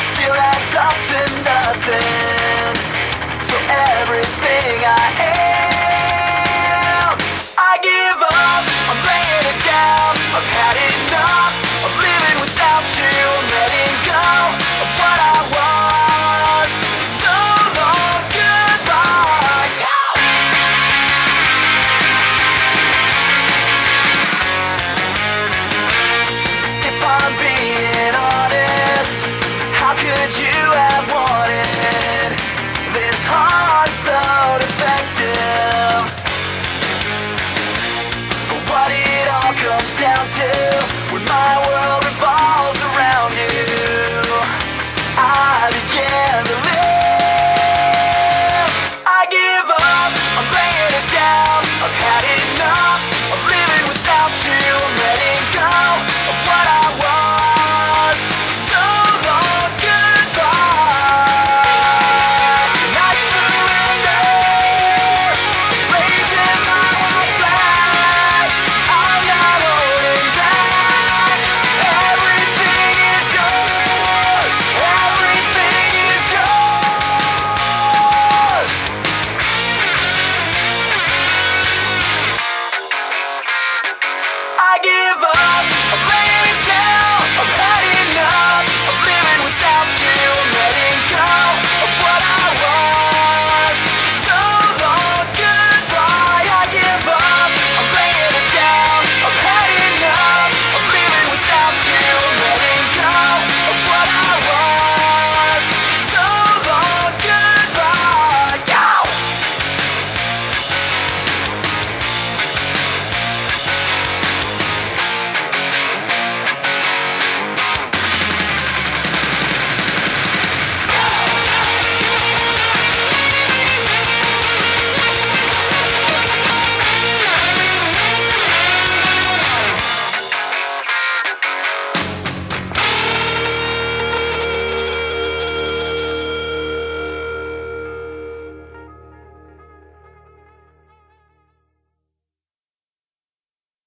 Still adds up to nothing. So everything. take